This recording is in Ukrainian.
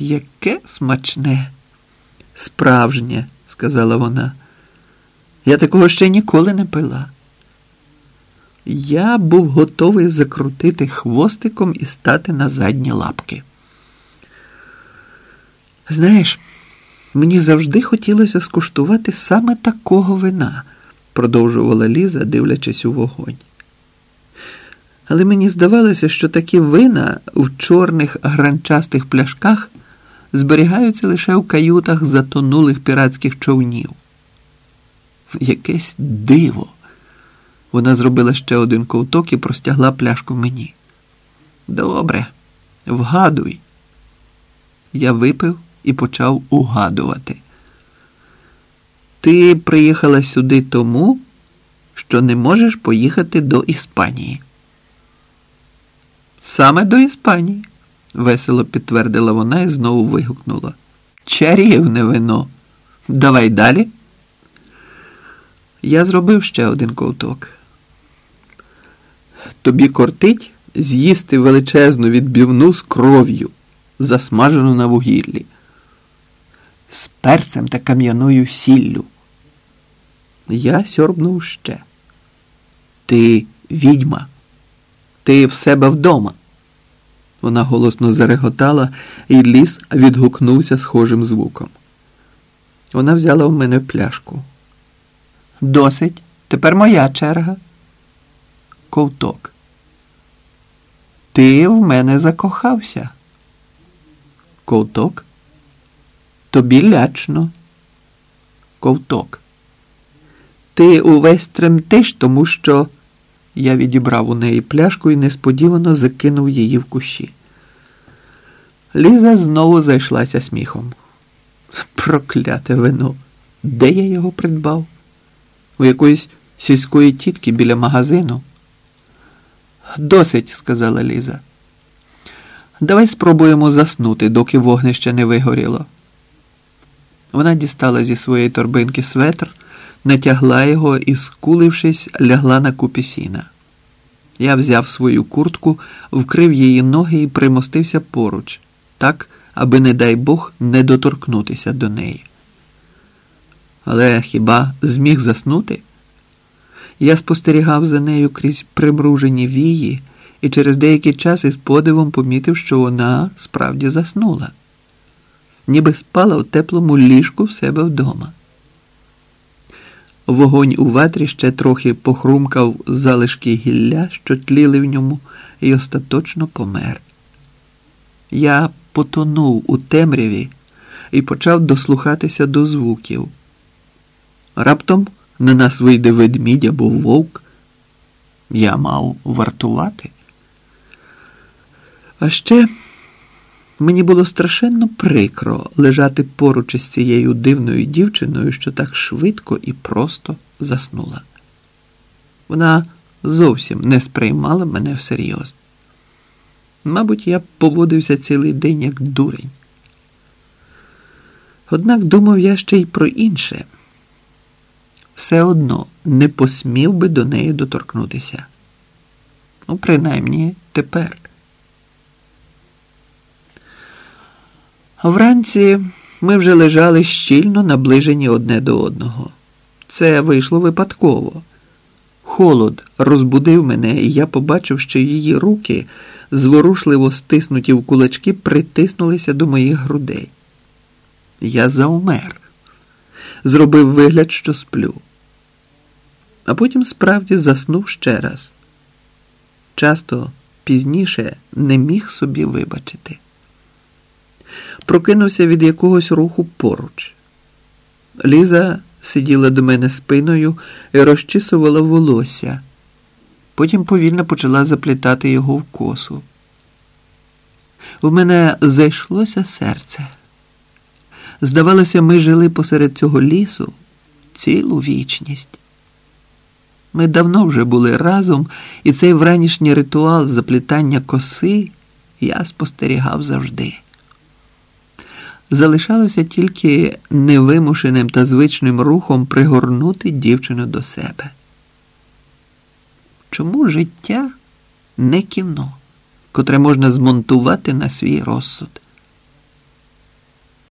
Яке смачне, справжнє, сказала вона. Я такого ще ніколи не пила. Я був готовий закрутити хвостиком і стати на задні лапки. Знаєш, мені завжди хотілося скуштувати саме такого вина, продовжувала Ліза, дивлячись у вогонь. Але мені здавалося, що такі вина в чорних гранчастих пляшках зберігаються лише в каютах затонулих піратських човнів. Якесь диво. Вона зробила ще один ковток і простягла пляшку мені. Добре, вгадуй. Я випив і почав угадувати. Ти приїхала сюди тому, що не можеш поїхати до Іспанії. Саме до Іспанії, весело підтвердила вона і знову вигукнула. Чарівне вино. Давай далі. Я зробив ще один ковток. Тобі кортить з'їсти величезну відбівну з кров'ю, засмажену на вугіллі, з перцем та кам'яною сіллю. Я сьорбнув ще. Ти відьма, ти в себе вдома. Вона голосно зареготала, і ліс відгукнувся схожим звуком. Вона взяла в мене пляшку. Досить. Тепер моя черга. Ковток. Ти в мене закохався. Ковток. Тобі лячно. Ковток. Ти увесь тремтиш, тому що я відібрав у неї пляшку і несподівано закинув її в кущі. Ліза знову зайшлася сміхом. Прокляте вино. Де я його придбав? У якоїсь сільської тітки біля магазину. Досить, сказала Ліза. Давай спробуємо заснути, доки вогнище не вигоріло. Вона дістала зі своєї торбинки светр, натягла його і, скулившись, лягла на купі сіна. Я взяв свою куртку, вкрив її ноги і примостився поруч, так, аби, не дай Бог, не доторкнутися до неї. Але хіба зміг заснути? Я спостерігав за нею крізь примружені вії і через деякий час із подивом помітив, що вона справді заснула, ніби спала в теплому ліжку в себе вдома. Вогонь у ватрі ще трохи похрумкав залишки гілля, що тліли в ньому, і остаточно помер. Я потонув у темряві і почав дослухатися до звуків. Раптом на нас вийде ведмідь або вовк. Я мав вартувати. А ще мені було страшенно прикро лежати поруч із цією дивною дівчиною, що так швидко і просто заснула. Вона зовсім не сприймала мене всерйоз. Мабуть, я поводився цілий день як дурень. Однак думав я ще й про інше все одно не посмів би до неї доторкнутися. Ну, принаймні тепер. Вранці ми вже лежали щільно наближені одне до одного. Це вийшло випадково. Холод розбудив мене, і я побачив, що її руки, зворушливо стиснуті в кулачки, притиснулися до моїх грудей. Я заумер, зробив вигляд, що сплю а потім справді заснув ще раз. Часто пізніше не міг собі вибачити. Прокинувся від якогось руху поруч. Ліза сиділа до мене спиною і розчісувала волосся. Потім повільно почала заплітати його в косу. У мене зайшлося серце. Здавалося, ми жили посеред цього лісу цілу вічність. Ми давно вже були разом, і цей вранішній ритуал заплітання коси я спостерігав завжди. Залишалося тільки невимушеним та звичним рухом пригорнути дівчину до себе. Чому життя не кіно, котре можна змонтувати на свій розсуд?